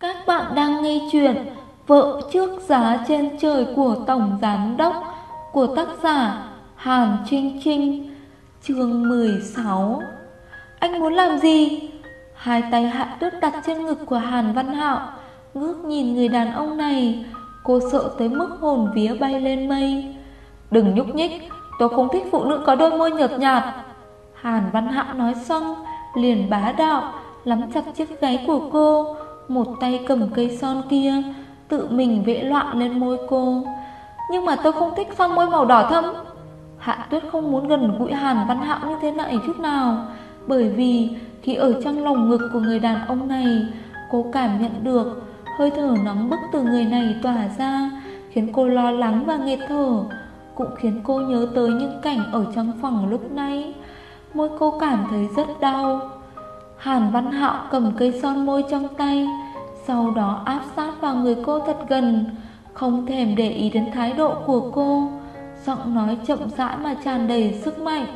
Các bạn đang nghe chuyện Vợ trước giá trên trời của Tổng Giám Đốc, của tác giả Hàn Trinh Trinh, Chương 16 Anh muốn làm gì? Hai tay hạ tuyết đặt trên ngực của Hàn Văn Hạo, Ngước nhìn người đàn ông này. Cô sợ tới mức hồn vía bay lên mây. Đừng nhúc nhích, Tôi không thích phụ nữ có đôi môi nhợt nhạt. Hàn Văn Hạo nói xong, Liền bá đạo Lắm chặt chiếc gáy của cô một tay cầm cây son kia, Tự mình vẽ loạn lên môi cô. Nhưng mà tôi không thích son môi màu đỏ thẫm. Hạ tuyết không muốn gần gũi Hàn Văn Hạo như thế này chút nào, Bởi vì khi ở trong lòng ngực của người đàn ông này, Cô cảm nhận được Hơi thở nóng bức từ người này tỏa ra, Khiến cô lo lắng và nghẹt thở, Cũng khiến cô nhớ tới những cảnh ở trong phòng lúc nãy Môi cô cảm thấy rất đau. Hàn Văn Hạo cầm cây son môi trong tay, Sau đó áp sát vào người cô thật gần. Không thèm để ý đến thái độ của cô, Giọng nói chậm rãi mà tràn đầy sức mạnh.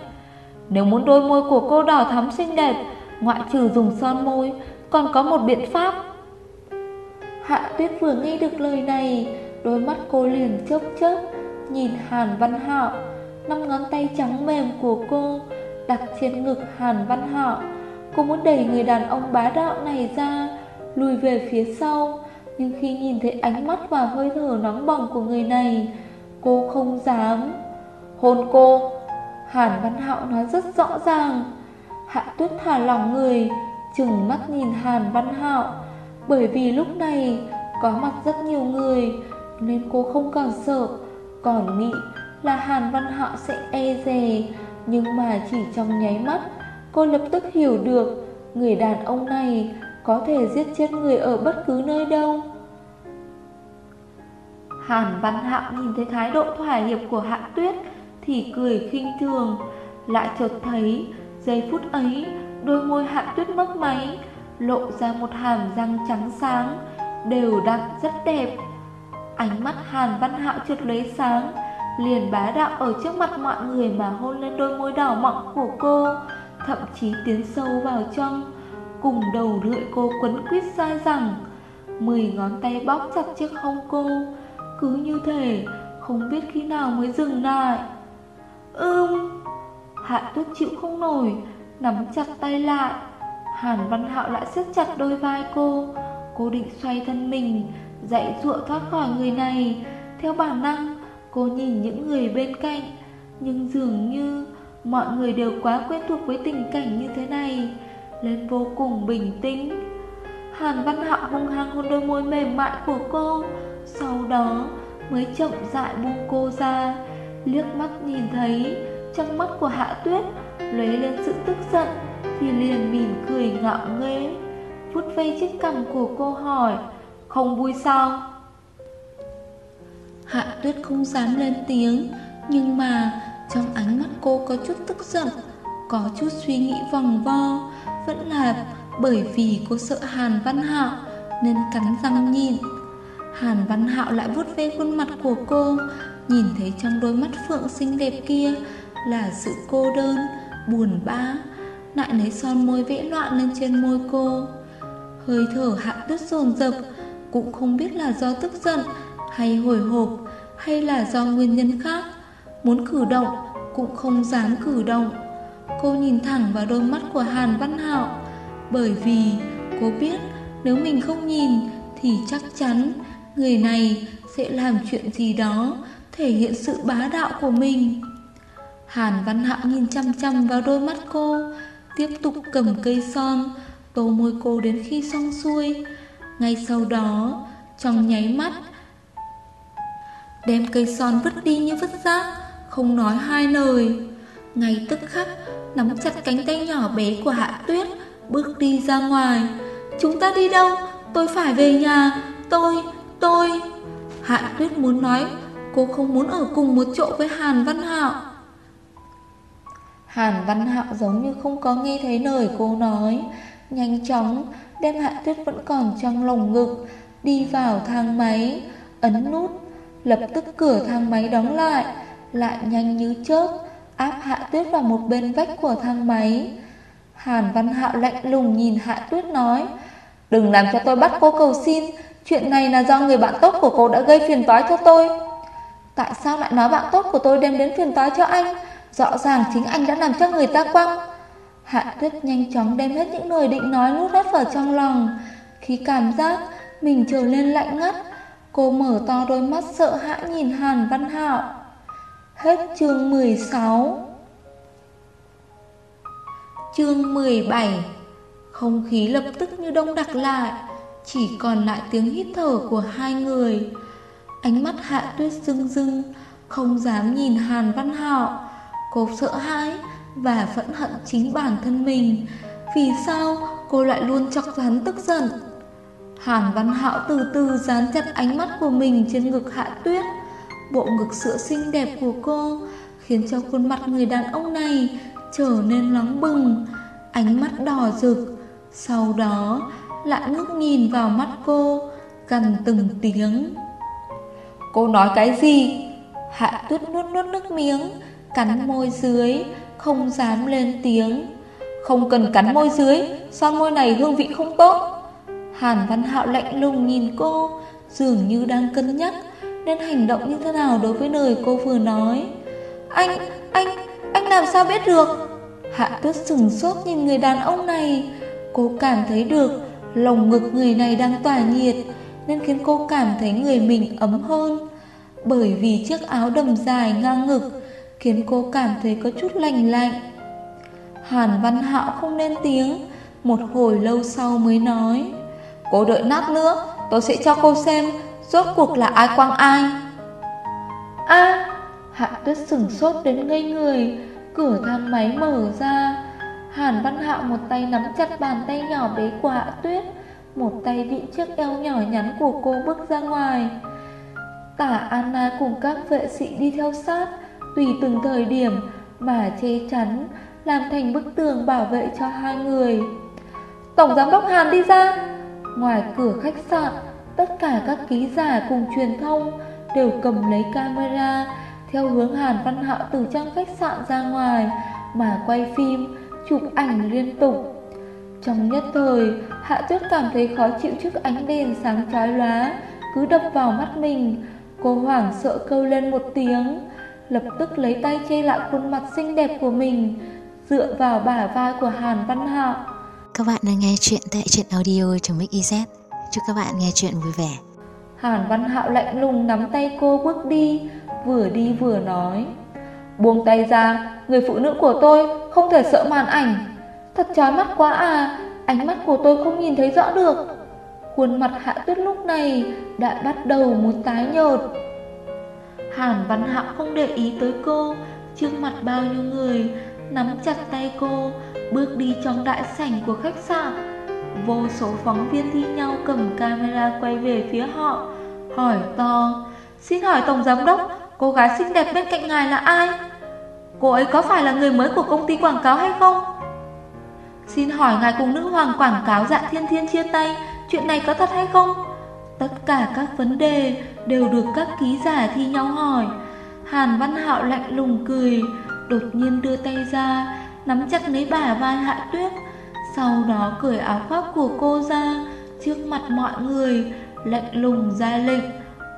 Nếu muốn đôi môi của cô đỏ thắm xinh đẹp, Ngoại trừ dùng son môi, Còn có một biện pháp. Hạ tuyết vừa nghe được lời này, Đôi mắt cô liền chớp chớp, Nhìn Hàn Văn Hạo, Năm ngón tay trắng mềm của cô Đặt trên ngực Hàn Văn Hạo. Cô muốn đẩy người đàn ông bá đạo này ra, Lùi về phía sau. Nhưng khi nhìn thấy ánh mắt và hơi thở nóng bỏng của người này, Cô không dám Hôn cô. Hàn Văn Hạo nói rất rõ ràng. Hạ tuyết thả lỏng người, Chừng mắt nhìn Hàn Văn Hạo. Bởi vì lúc này Có mặt rất nhiều người, Nên cô không còn sợ. Còn nghĩ là Hàn Văn Hạo sẽ e dè, Nhưng mà chỉ trong nháy mắt Cô lập tức hiểu được, Người đàn ông này Có thể giết chết người ở bất cứ nơi đâu. Hàn Văn Hạo nhìn thấy thái độ thỏa hiệp của Hạ Tuyết Thì cười khinh thường, Lại chợt thấy Giây phút ấy, Đôi môi Hạ Tuyết mất máy, Lộ ra một hàm răng trắng sáng, Đều đặn rất đẹp. Ánh mắt Hàn Văn Hạo chợt lấy sáng, Liền bá đạo ở trước mặt mọi người Mà hôn lên đôi môi đỏ mọng của cô. Thậm chí tiến sâu vào trong. Cùng đầu lưỡi cô quấn quýt dai rằng, Mười ngón tay bóp chặt chiếc hông cô, Cứ như thể Không biết khi nào mới dừng lại. Ưm. Hạ tuyết chịu không nổi, Nắm chặt tay lại. Hàn Văn Hạo lại siết chặt đôi vai cô. Cô định xoay thân mình Dạy dụa thoát khỏi người này. Theo bản năng, Cô nhìn những người bên cạnh, Nhưng dường như Mọi người đều quá quen thuộc với tình cảnh như thế này, Lên vô cùng bình tĩnh. Hàn Văn Hạo hung hăng hôn đôi môi mềm mại của cô, Sau đó mới chậm rãi buông cô ra. Liếc mắt nhìn thấy, Trong mắt của Hạ Tuyết lóe lên sự tức giận, Thì liền mỉm cười ngạo nghễ vút vây chiếc cằm của cô hỏi, Không vui sao? Hạ Tuyết không dám lên tiếng, Nhưng mà trong ánh mắt cô có chút tức giận Có chút suy nghĩ vòng vo. Vẫn là bởi vì cô sợ Hàn Văn Hạo Nên cắn răng nhìn. Hàn Văn Hạo lại vuốt ve khuôn mặt của cô Nhìn thấy trong đôi mắt phượng xinh đẹp kia Là sự cô đơn, buồn bã Lại lấy son môi vẽ loạn lên trên môi cô. Hơi thở hạ tuyết dồn dập Cũng không biết là do tức giận Hay hồi hộp Hay là do nguyên nhân khác. Muốn cử động, cũng không dám cử động. Cô nhìn thẳng vào đôi mắt của Hàn Văn Hạo, Bởi vì cô biết nếu mình không nhìn Thì chắc chắn người này sẽ làm chuyện gì đó Thể hiện sự bá đạo của mình. Hàn Văn Hạo nhìn chăm chăm vào đôi mắt cô, Tiếp tục cầm cây son Tô môi cô đến khi xong xuôi. Ngay sau đó, Trong nháy mắt, Đem cây son vứt đi như vứt rác không nói hai lời. Ngay tức khắc, nắm chặt cánh tay nhỏ bé của Hạ Tuyết, bước đi ra ngoài. Chúng ta đi đâu? Tôi phải về nhà. Tôi, tôi... Hạ Tuyết muốn nói, cô không muốn ở cùng một chỗ với Hàn Văn Hạo. Hàn Văn Hạo giống như không có nghe thấy lời cô nói, nhanh chóng đem Hạ Tuyết vẫn còn trong lồng ngực, đi vào thang máy, ấn nút, lập tức cửa thang máy đóng lại lại nhanh như chớp, áp Hạ Tuyết vào một bên vách của thang máy. Hàn Văn Hạo lạnh lùng nhìn Hạ Tuyết nói, Đừng làm cho tôi bắt cô cầu xin Chuyện này là do người bạn tốt của cô đã gây phiền toái cho tôi. Tại sao lại nói bạn tốt của tôi đem đến phiền toái cho anh? Rõ ràng chính anh đã làm cho người ta quăng. Hạ tuyết nhanh chóng đem hết những lời định nói nuốt hết vào trong lòng. Khi cảm giác mình trở lên lạnh ngắt Cô mở to đôi mắt sợ hãi nhìn Hàn Văn Hạo. Hết chương 16 Chương 17 Không khí lập tức như đông đặc lại Chỉ còn lại tiếng hít thở của hai người. Ánh mắt hạ tuyết rưng rưng, Không dám nhìn Hàn Văn Hạo. Cô sợ hãi Và phẫn hận chính bản thân mình. Vì sao cô lại luôn chọc hắn tức giận? Hàn Văn Hạo từ từ dán chặt ánh mắt của mình trên ngực hạ tuyết. Bộ ngực sữa xinh đẹp của cô, Khiến cho khuôn mặt người đàn ông này trở nên nóng bừng, Ánh mắt đỏ rực. Sau đó, lại ngước nhìn vào mắt cô, Gần từng tiếng. Cô nói cái gì? Hạ tuyết nuốt nuốt nước miếng, Cắn môi dưới, Không dám lên tiếng. Không cần cắn môi dưới Son môi này hương vị không tốt? Hàn Văn Hạo lạnh lùng nhìn cô, Dường như đang cân nhắc. Nên hành động như thế nào đối với lời cô vừa nói? Anh, anh, anh làm sao biết được? Hạ tuyết sừng sốt nhìn người đàn ông này. Cô cảm thấy được Lồng ngực người này đang tỏa nhiệt Nên khiến cô cảm thấy người mình ấm hơn. Bởi vì chiếc áo đầm dài ngang ngực Khiến cô cảm thấy có chút lành lạnh. Hàn Văn Hạo không lên tiếng Một hồi lâu sau mới nói Cô đợi nát nữa Tôi sẽ cho cô xem Rốt cuộc là ai quăng ai? A, Hạ tuyết sừng sốt đến ngây người, Cửa thang máy mở ra. Hàn Văn Hạo một tay nắm chặt bàn tay nhỏ bé của Hạ Tuyết, Một tay vịn chiếc eo nhỏ nhắn của cô bước ra ngoài. Tả Anna cùng các vệ sĩ đi theo sát, Tùy từng thời điểm mà che chắn, Làm thành bức tường bảo vệ cho hai người. Tổng giám đốc Hàn đi ra. Ngoài cửa khách sạn Tất cả các ký giả cùng truyền thông Đều cầm lấy camera Theo hướng Hàn Văn Hạo từ trong khách sạn ra ngoài Mà quay phim, Chụp ảnh liên tục. Trong nhất thời, Hạ tuyết cảm thấy khó chịu trước ánh đèn sáng chói lóa, Cứ đập vào mắt mình. Cô hoảng sợ kêu lên một tiếng, Lập tức lấy tay che lại khuôn mặt xinh đẹp của mình, Dựa vào bả vai của Hàn Văn Hạo các bạn đang nghe chuyện tại truyện audio.mix.iz Chúc các bạn nghe chuyện vui vẻ. Hàn Văn Hạo lạnh lùng nắm tay cô bước đi, Vừa đi vừa nói. Buông tay ra, Người phụ nữ của tôi không thể sợ màn ảnh. Thật chói mắt quá à Ánh mắt của tôi không nhìn thấy rõ được. Khuôn mặt Hạ Tuyết lúc này Đã bắt đầu muốn tái nhợt. Hàn Văn Hạo không để ý tới cô, Trước mặt bao nhiêu người, Nắm chặt tay cô, Bước đi trong đại sảnh của khách sạn. Vô số phóng viên thi nhau cầm camera quay về phía họ Hỏi to Xin hỏi Tổng Giám Đốc Cô gái xinh đẹp bên cạnh ngài là ai? Cô ấy có phải là người mới của công ty quảng cáo hay không? Xin hỏi ngài cùng nữ hoàng quảng cáo dạ thiên thiên chia tay Chuyện này có thật hay không? Tất cả các vấn đề đều được các ký giả thi nhau hỏi. Hàn Văn Hạo lạnh lùng cười Đột nhiên đưa tay ra nắm chặt lấy bả vai Hạ Tuyết, sau đó cởi áo khoác của cô ra trước mặt mọi người, lạnh lùng ra lệnh,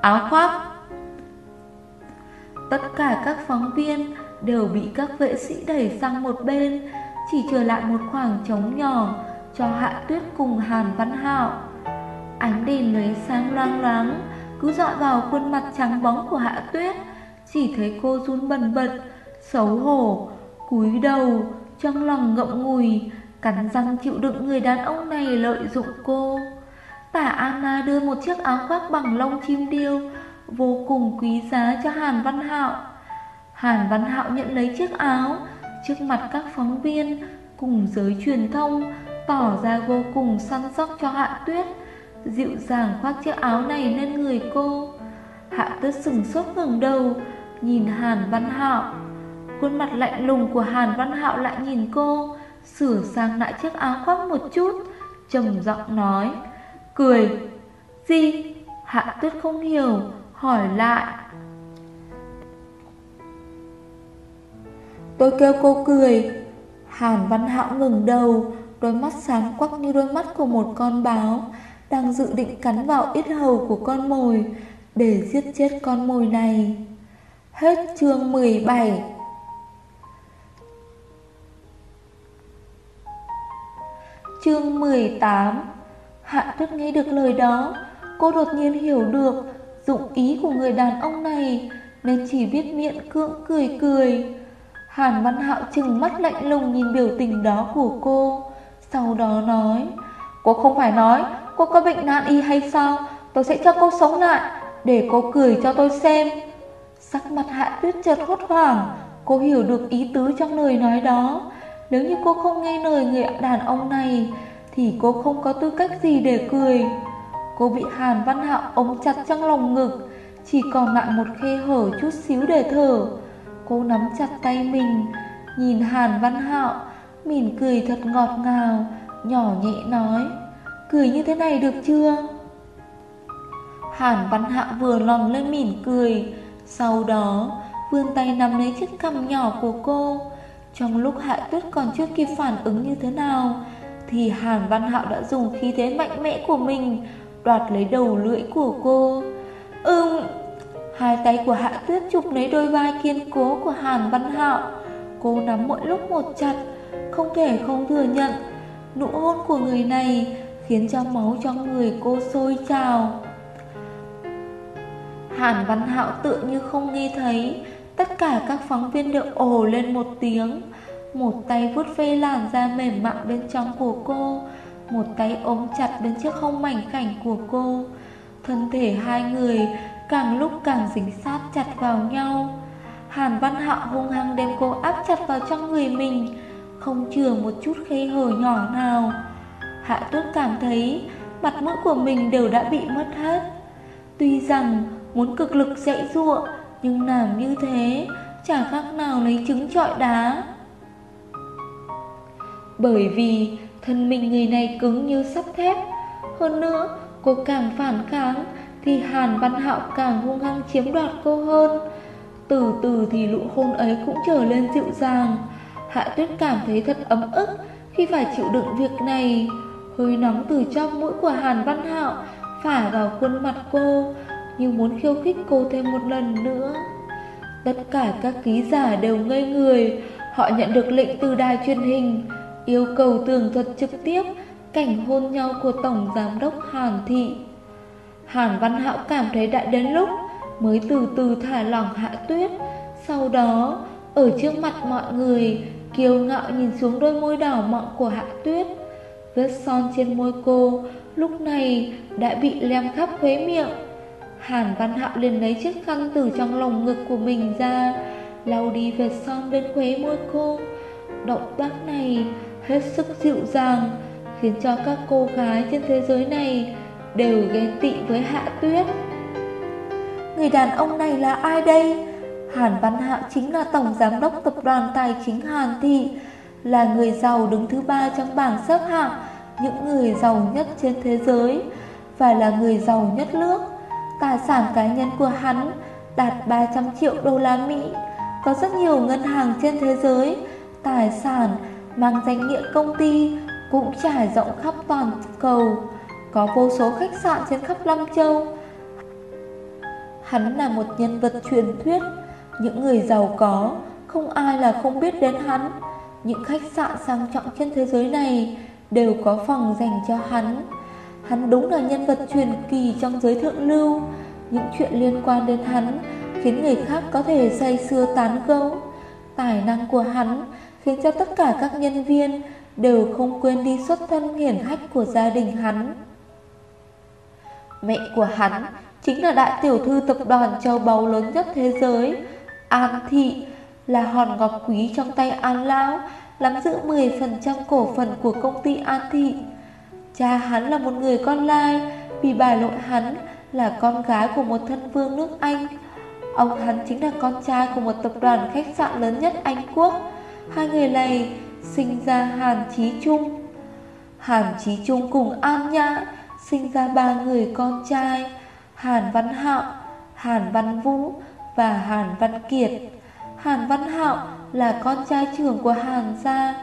áo khoác. Tất cả các phóng viên đều bị các vệ sĩ đẩy sang một bên, chỉ trở lại một khoảng trống nhỏ cho Hạ Tuyết cùng Hàn Văn Hạo. Ánh đèn lấy sáng loang loáng, cứ dọi vào khuôn mặt trắng bóng của Hạ Tuyết, chỉ thấy cô run bần bật, xấu hổ, cúi đầu, trong lòng ngậm ngùi, cắn răng chịu đựng người đàn ông này lợi dụng cô. Tả Anna đưa một chiếc áo khoác bằng lông chim điêu, vô cùng quý giá cho Hàn Văn Hạo. Hàn Văn Hạo nhận lấy chiếc áo, trước mặt các phóng viên cùng giới truyền thông, tỏ ra vô cùng săn sóc cho Hạ Tuyết, dịu dàng khoác chiếc áo này lên người cô. Hạ Tuyết sừng sốt ngẩng đầu, nhìn Hàn Văn Hạo. Khuôn mặt lạnh lùng của Hàn Văn Hạo lại nhìn cô Sửa sang lại chiếc áo khoác một chút. Trầm giọng nói, Cười. Gì? Hạ tuyết không hiểu, Hỏi lại. Tôi kêu cô cười. Hàn Văn Hạo ngừng đầu, Đôi mắt sáng quắc như đôi mắt của một con báo, Đang dự định cắn vào ít hầu của con mồi Để giết chết con mồi này. Hết chương 17 Chương 18 Hạ tuyết nghe được lời đó, Cô đột nhiên hiểu được Dụng ý của người đàn ông này, Nên chỉ biết miệng cưỡng cười cười. Hàn Văn Hạo chừng mắt lạnh lùng nhìn biểu tình đó của cô, Sau đó nói, Cô không phải nói Cô có bệnh nan y hay sao? Tôi sẽ cho cô sống lại, Để cô cười cho tôi xem. Sắc mặt Hạ Tuyết chợt hốt hoảng, Cô hiểu được ý tứ trong lời nói đó. Nếu như cô không nghe lời người đàn ông này, Thì cô không có tư cách gì để cười. Cô bị Hàn Văn Hạo ôm chặt trong lòng ngực, Chỉ còn lại một khe hở chút xíu để thở. Cô nắm chặt tay mình, Nhìn Hàn Văn Hạo Mỉm cười thật ngọt ngào, Nhỏ nhẹ nói, Cười như thế này được chưa? Hàn Văn Hạo vừa lòng lên mỉm cười, Sau đó vươn tay nắm lấy chiếc cằm nhỏ của cô trong lúc Hạ Tuyết còn chưa kịp phản ứng như thế nào, Thì Hàn Văn Hạo đã dùng khí thế mạnh mẽ của mình Đoạt lấy đầu lưỡi của cô. Ừm, Hai tay của Hạ Tuyết chụp lấy đôi vai kiên cố của Hàn Văn Hạo. Cô nắm mỗi lúc một chặt, Không thể không thừa nhận. Nụ hôn của người này Khiến cho máu trong người cô sôi trào. Hàn Văn Hạo tự như không nghe thấy Tất cả các phóng viên đều ồ lên một tiếng Một tay vuốt ve làn da mềm mại bên trong của cô Một tay ôm chặt đến chiếc hông mảnh khảnh của cô Thân thể hai người càng lúc càng dính sát chặt vào nhau. Hàn Văn Hạo hung hăng đem cô áp chặt vào trong người mình, không chừa một chút khe hở nhỏ nào. Hạ Tuyết cảm thấy mặt mũi của mình đều đã bị mất hết. Tuy rằng muốn cực lực dãy ruộng nhưng làm như thế chả khác nào lấy trứng trọi đá. Bởi vì thân mình người này cứng như sắt thép, hơn nữa cô càng phản kháng thì Hàn Văn Hạo càng hung hăng chiếm đoạt cô hơn. Từ từ thì lũ hôn ấy cũng trở lên dịu dàng. Hạ Tuyết cảm thấy thật ấm ức khi phải chịu đựng việc này. Hơi nóng từ trong mũi của Hàn Văn Hạo phả vào khuôn mặt cô, như muốn khiêu khích cô thêm một lần nữa. Tất cả các ký giả đều ngây người, họ nhận được lệnh từ đài truyền hình, yêu cầu tường thuật trực tiếp cảnh hôn nhau của Tổng Giám đốc Hàn Thị. Hàn Văn Hạo cảm thấy đã đến lúc mới từ từ thả lỏng hạ tuyết. Sau đó, ở trước mặt mọi người, kiêu ngạo nhìn xuống đôi môi đỏ mọng của hạ tuyết. Vết son trên môi cô lúc này đã bị lem khắp khuế miệng. Hàn Văn Hạo liền lấy chiếc khăn từ trong lồng ngực của mình ra, lau đi vết son bên khuế môi cô. Động tác này hết sức dịu dàng, khiến cho các cô gái trên thế giới này đều ghen tị với Hạ Tuyết. Người đàn ông này là ai đây? Hàn Văn Hạo chính là tổng giám đốc tập đoàn tài chính Hàn Thị, là người giàu đứng thứ ba trong bảng xếp hạng những người giàu nhất trên thế giới và là người giàu nhất nước. Tài sản cá nhân của hắn đạt 300 triệu đô la Mỹ. Có rất nhiều ngân hàng trên thế giới, tài sản mang danh nghĩa công ty cũng trải rộng khắp toàn cầu. Có vô số khách sạn trên khắp Lâm Châu Hắn là một nhân vật truyền thuyết Những người giàu có Không ai là không biết đến hắn Những khách sạn sang trọng trên thế giới này Đều có phòng dành cho hắn Hắn đúng là nhân vật truyền kỳ trong giới thượng lưu. Những chuyện liên quan đến hắn Khiến người khác có thể say sưa tán gẫu. Tài năng của hắn Khiến cho tất cả các nhân viên Đều không quên đi xuất thân hiển hách của gia đình hắn. Mẹ của hắn chính là đại tiểu thư tập đoàn châu báu lớn nhất thế giới, An Thị, là hòn ngọc quý trong tay An Lão, nắm giữ 10% cổ phần của công ty An Thị. Cha hắn là một người con lai, vì bà nội hắn là con gái của một thân vương nước Anh. Ông hắn chính là con trai của một tập đoàn khách sạn lớn nhất Anh Quốc. Hai người này sinh ra Hàn Chí Trung. Hàn Chí Trung cùng An Nhã sinh ra ba người con trai Hàn Văn Hạo, Hàn Văn Vũ và Hàn Văn Kiệt. Hàn Văn Hạo là con trai trưởng của Hàn gia,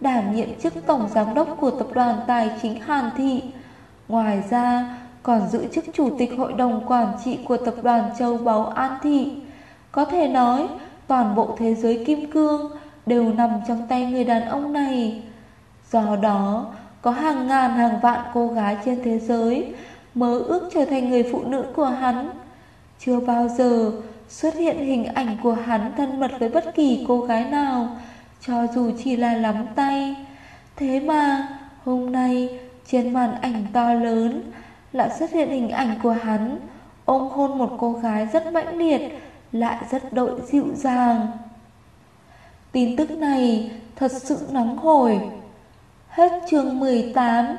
đảm nhiệm chức tổng giám đốc của tập đoàn tài chính Hàn Thị. Ngoài ra, còn giữ chức chủ tịch hội đồng quản trị của tập đoàn châu báu An Thị. Có thể nói, toàn bộ thế giới kim cương đều nằm trong tay người đàn ông này. Do đó, có hàng ngàn hàng vạn cô gái trên thế giới mơ ước trở thành người phụ nữ của hắn. Chưa bao giờ xuất hiện hình ảnh của hắn thân mật với bất kỳ cô gái nào, cho dù chỉ là lắm tay. Thế mà, hôm nay trên màn ảnh to lớn lại xuất hiện hình ảnh của hắn ôm hôn một cô gái rất mãnh liệt, lại rất đội dịu dàng. Tin tức này thật sự nóng hổi. Hết chương 18